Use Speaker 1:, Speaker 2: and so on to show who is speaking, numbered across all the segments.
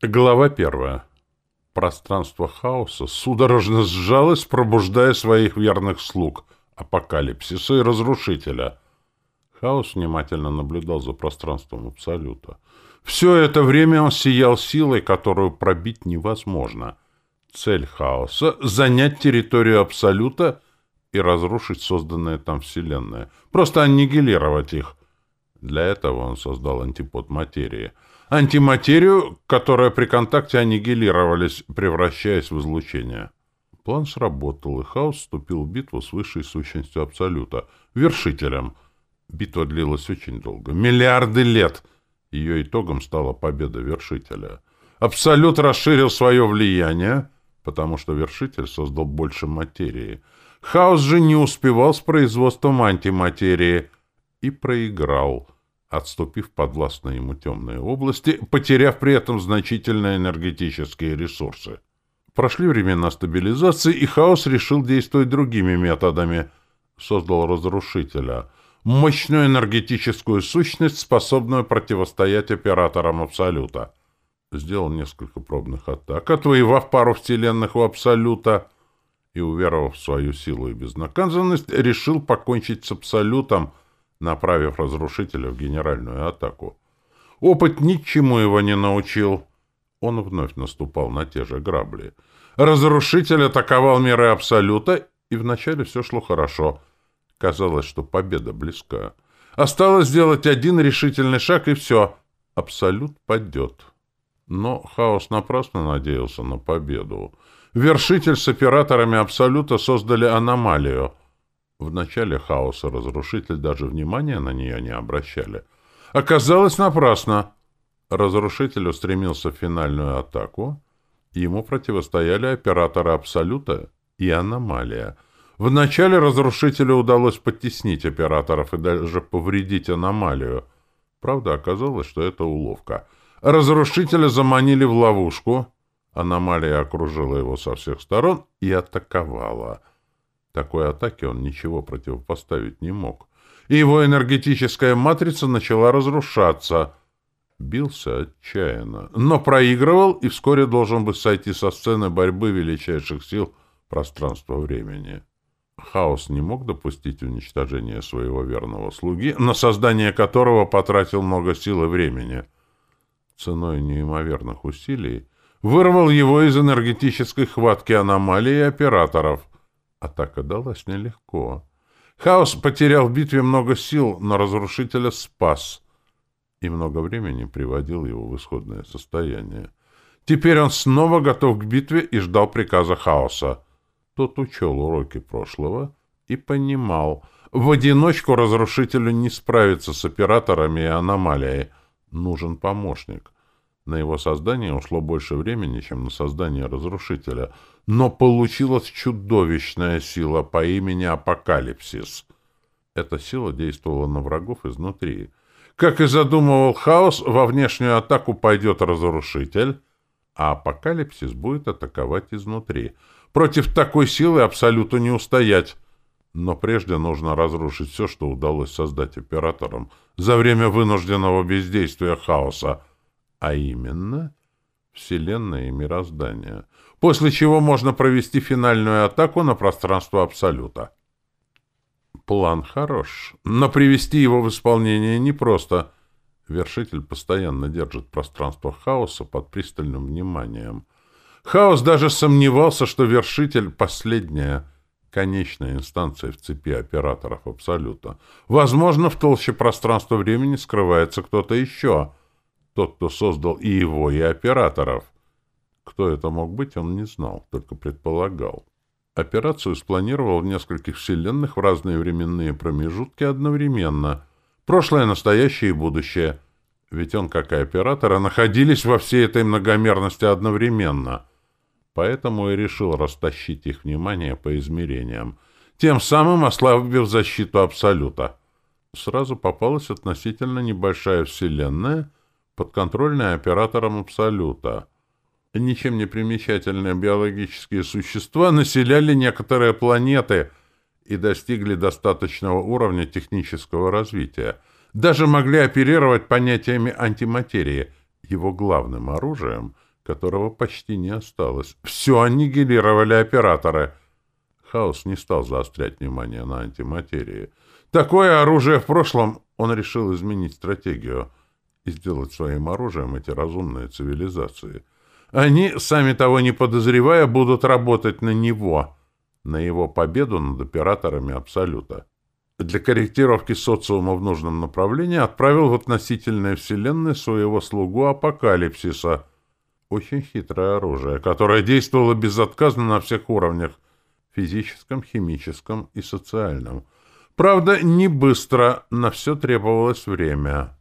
Speaker 1: Глава первая. Пространство хаоса судорожно сжалось, пробуждая своих верных слуг — апокалипсиса и разрушителя. Хаос внимательно наблюдал за пространством Абсолюта. Все это время он сиял силой, которую пробить невозможно. Цель хаоса — занять территорию Абсолюта и разрушить созданное там Вселенное. Просто аннигилировать их. Для этого он создал антипод материи — антиматерию, которая при контакте аннигилировались, превращаясь в излучение. План сработал, и хаос вступил в битву с высшей сущностью Абсолюта, вершителем. Битва длилась очень долго, миллиарды лет. Ее итогом стала победа вершителя. Абсолют расширил свое влияние, потому что вершитель создал больше материи. Хаос же не успевал с производством антиматерии и проиграл — отступив подвластные ему темные области, потеряв при этом значительные энергетические ресурсы. Прошли времена стабилизации, и хаос решил действовать другими методами. Создал разрушителя. Мощную энергетическую сущность, способную противостоять операторам Абсолюта. Сделал несколько пробных атак, отвоевав пару вселенных у Абсолюта и, уверовав в свою силу и безнаказанность, решил покончить с Абсолютом — направив разрушителя в генеральную атаку. Опыт ничему его не научил. Он вновь наступал на те же грабли. Разрушитель атаковал миры Абсолюта, и вначале все шло хорошо. Казалось, что победа близка. Осталось сделать один решительный шаг, и все. Абсолют падет. Но Хаос напрасно надеялся на победу. Вершитель с операторами Абсолюта создали аномалию — в начале хаоса разрушитель даже внимания на нее не обращали. Оказалось напрасно. Разрушитель устремился в финальную атаку. Ему противостояли операторы Абсолюта и Аномалия. Вначале разрушителю удалось подтеснить операторов и даже повредить Аномалию. Правда, оказалось, что это уловка. Разрушителя заманили в ловушку. Аномалия окружила его со всех сторон и атаковала — такой атаке он ничего противопоставить не мог. И его энергетическая матрица начала разрушаться. Бился отчаянно, но проигрывал и вскоре должен был сойти со сцены борьбы величайших сил пространства-времени. Хаос не мог допустить уничтожения своего верного слуги, на создание которого потратил много сил и времени. Ценой неимоверных усилий вырвал его из энергетической хватки аномалии операторов — Атака далась нелегко. Хаос потерял в битве много сил, но разрушителя спас и много времени приводил его в исходное состояние. Теперь он снова готов к битве и ждал приказа хаоса. Тот учел уроки прошлого и понимал, в одиночку разрушителю не справиться с операторами и аномалией. Нужен помощник. На его создание ушло больше времени, чем на создание разрушителя, но получилась чудовищная сила по имени Апокалипсис. Эта сила действовала на врагов изнутри. Как и задумывал Хаос, во внешнюю атаку пойдет разрушитель, а Апокалипсис будет атаковать изнутри. Против такой силы Абсолюту не устоять. Но прежде нужно разрушить все, что удалось создать операторам за время вынужденного бездействия Хаоса — а именно Вселенная и мироздание, после чего можно провести финальную атаку на пространство Абсолюта. План хорош, но привести его в исполнение непросто. Вершитель постоянно держит пространство хаоса под пристальным вниманием. Хаос даже сомневался, что Вершитель — последняя, конечная инстанция в цепи операторов Абсолюта. Возможно, в толще пространства-времени скрывается кто-то еще — тот, кто создал и его, и операторов. Кто это мог быть, он не знал, только предполагал. Операцию спланировал в нескольких вселенных в разные временные промежутки одновременно. Прошлое, настоящее и будущее. Ведь он, как и операторы, находились во всей этой многомерности одновременно. Поэтому и решил растащить их внимание по измерениям, тем самым ослабив защиту Абсолюта. Сразу попалась относительно небольшая вселенная — подконтрольные операторам Абсолюта. Ничем не примечательные биологические существа населяли некоторые планеты и достигли достаточного уровня технического развития. Даже могли оперировать понятиями антиматерии. Его главным оружием которого почти не осталось. Все аннигилировали операторы. Хаос не стал заострять внимание на антиматерии. Такое оружие в прошлом он решил изменить стратегию и сделать своим оружием эти разумные цивилизации. Они, сами того не подозревая, будут работать на него, на его победу над операторами Абсолюта. Для корректировки социума в нужном направлении отправил в относительные вселенные своего слугу Апокалипсиса. Очень хитрое оружие, которое действовало безотказно на всех уровнях — физическом, химическом и социальном — Правда, не быстро, на все требовалось время.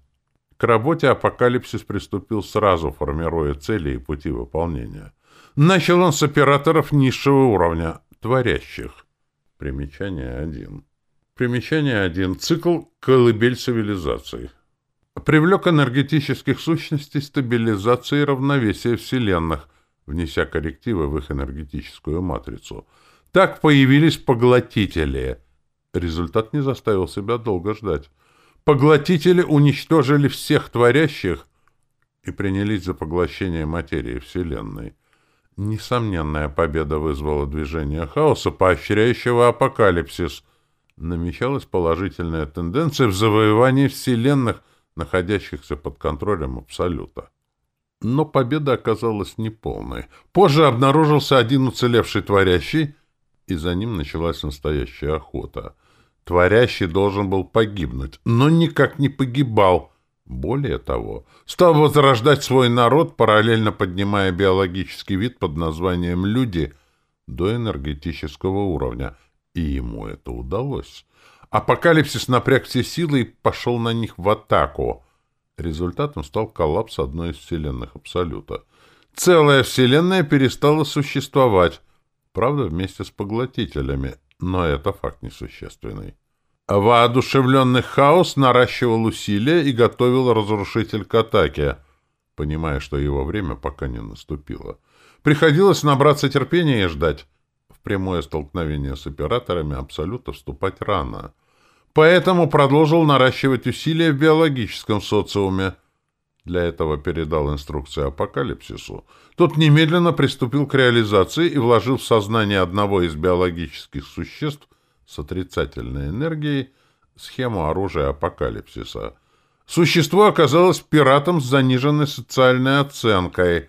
Speaker 1: К работе апокалипсис приступил сразу, формируя цели и пути выполнения. Начал он с операторов низшего уровня, творящих. Примечание 1. Примечание 1. Цикл «Колыбель цивилизаций». Привлек энергетических сущностей стабилизации и равновесия вселенных, внеся коррективы в их энергетическую матрицу. Так появились поглотители — Результат не заставил себя долго ждать. Поглотители уничтожили всех творящих и принялись за поглощение материи Вселенной. Несомненная победа вызвала движение хаоса, поощряющего апокалипсис. Намечалась положительная тенденция в завоевании вселенных, находящихся под контролем Абсолюта. Но победа оказалась неполной. Позже обнаружился один уцелевший творящий, и за ним началась настоящая охота — Творящий должен был погибнуть, но никак не погибал. Более того, стал возрождать свой народ, параллельно поднимая биологический вид под названием «люди» до энергетического уровня. И ему это удалось. Апокалипсис напряг все силы и пошел на них в атаку. Результатом стал коллапс одной из вселенных Абсолюта. Целая вселенная перестала существовать, правда, вместе с поглотителями, но это факт несущественный. Воодушевленный хаос наращивал усилия и готовил разрушитель к атаке, понимая, что его время пока не наступило. Приходилось набраться терпения и ждать. В прямое столкновение с операторами абсолютно вступать рано. Поэтому продолжил наращивать усилия в биологическом социуме. Для этого передал инструкции апокалипсису. Тот немедленно приступил к реализации и вложил в сознание одного из биологических существ с отрицательной энергией схему оружия апокалипсиса. Существо оказалось пиратом с заниженной социальной оценкой.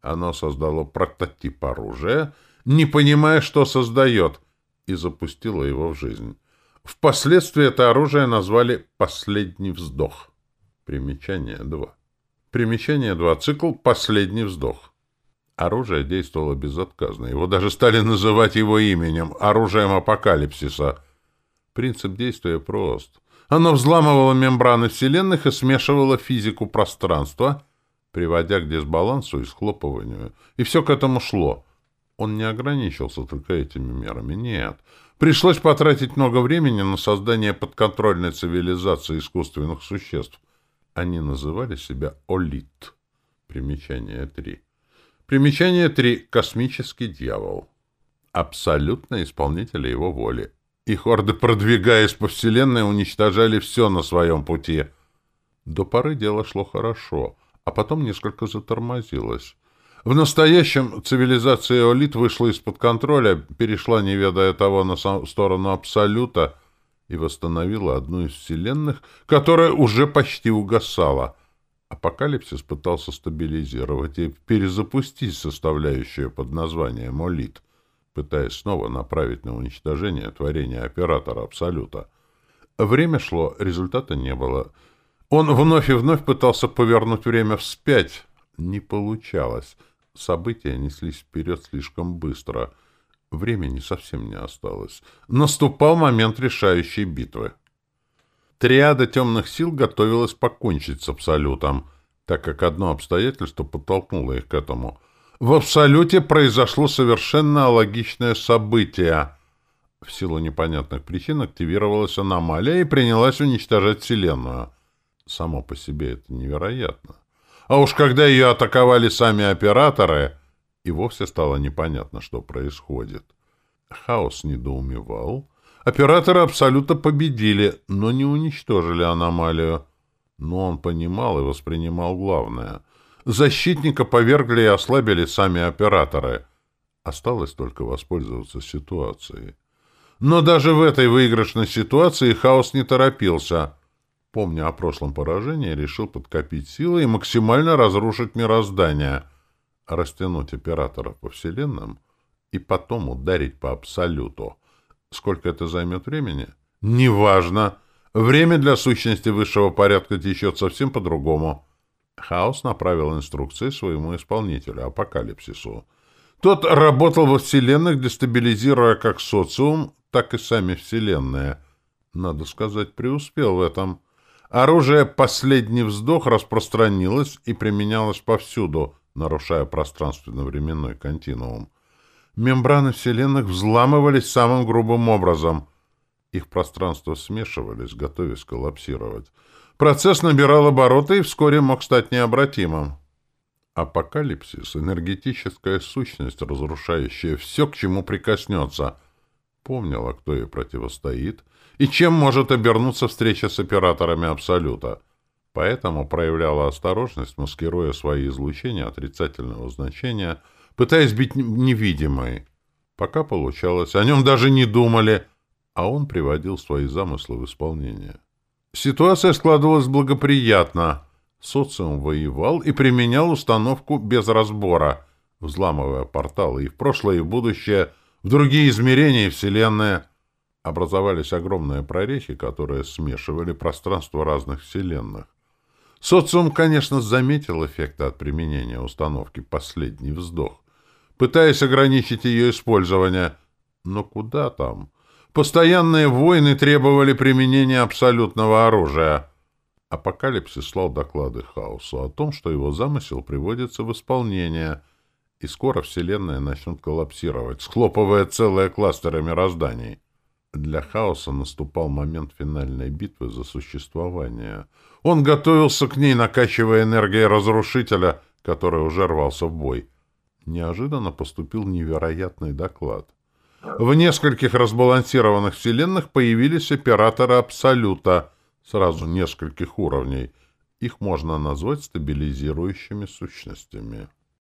Speaker 1: Оно создало прототип оружия, не понимая, что создает, и запустило его в жизнь. Впоследствии это оружие назвали «последний вздох». Примечание 2. Примечание 2. Цикл «Последний вздох». Оружие действовало безотказно. Его даже стали называть его именем — оружием апокалипсиса. Принцип действия прост. Оно взламывало мембраны вселенных и смешивало физику пространства, приводя к дисбалансу и схлопыванию. И все к этому шло. Он не ограничился только этими мерами. Нет. Пришлось потратить много времени на создание подконтрольной цивилизации искусственных существ, они называли себя Олит. Примечание 3. Примечание 3. Космический дьявол. Абсолютно исполнители его воли. Их орды, продвигаясь по Вселенной, уничтожали все на своем пути. До поры дело шло хорошо, а потом несколько затормозилось. В настоящем цивилизация Олит вышла из-под контроля, перешла, не ведая того, на сторону Абсолюта — и восстановила одну из вселенных, которая уже почти угасала. Апокалипсис пытался стабилизировать и перезапустить составляющую под названием «Молит», пытаясь снова направить на уничтожение творения оператора Абсолюта. Время шло, результата не было. Он вновь и вновь пытался повернуть время вспять. Не получалось. События неслись вперед слишком быстро — Времени совсем не осталось. Наступал момент решающей битвы. Триада темных сил готовилась покончить с Абсолютом, так как одно обстоятельство подтолкнуло их к этому. В Абсолюте произошло совершенно логичное событие. В силу непонятных причин активировалась аномалия и принялась уничтожать Вселенную. Само по себе это невероятно. А уж когда ее атаковали сами операторы и вовсе стало непонятно, что происходит. Хаос недоумевал. Операторы абсолютно победили, но не уничтожили аномалию. Но он понимал и воспринимал главное. Защитника повергли и ослабили сами операторы. Осталось только воспользоваться ситуацией. Но даже в этой выигрышной ситуации хаос не торопился. Помня о прошлом поражении, решил подкопить силы и максимально разрушить мироздание, растянуть операторов по вселенным и потом ударить по абсолюту. Сколько это займет времени? Неважно. Время для сущности высшего порядка течет совсем по-другому. Хаос направил инструкции своему исполнителю, Апокалипсису. Тот работал во вселенных, дестабилизируя как социум, так и сами вселенные. Надо сказать, преуспел в этом. Оружие «Последний вздох» распространилось и применялось повсюду, нарушая пространственно-временной континуум. Мембраны вселенных взламывались самым грубым образом. Их пространства смешивались, готовясь коллапсировать. Процесс набирал обороты и вскоре мог стать необратимым. Апокалипсис — энергетическая сущность, разрушающая все, к чему прикоснется. Помнила, кто ей противостоит и чем может обернуться встреча с операторами Абсолюта. Поэтому проявляла осторожность, маскируя свои излучения отрицательного значения, пытаясь быть невидимой. Пока получалось, о нем даже не думали, а он приводил свои замыслы в исполнение. Ситуация складывалась благоприятно — Социум воевал и применял установку без разбора, взламывая порталы и в прошлое, и в будущее, в другие измерения и вселенные. Образовались огромные прорехи, которые смешивали пространство разных вселенных. Социум, конечно, заметил эффекты от применения установки «Последний вздох», пытаясь ограничить ее использование. Но куда там? Постоянные войны требовали применения абсолютного оружия — Апокалипсис слал доклады Хаосу о том, что его замысел приводится в исполнение, и скоро Вселенная начнет коллапсировать, схлопывая целые кластеры мирозданий. Для Хаоса наступал момент финальной битвы за существование. Он готовился к ней, накачивая энергией разрушителя, который уже рвался в бой. Неожиданно поступил невероятный доклад. В нескольких разбалансированных вселенных появились операторы Абсолюта — сразу нескольких уровней. Их можно назвать стабилизирующими сущностями.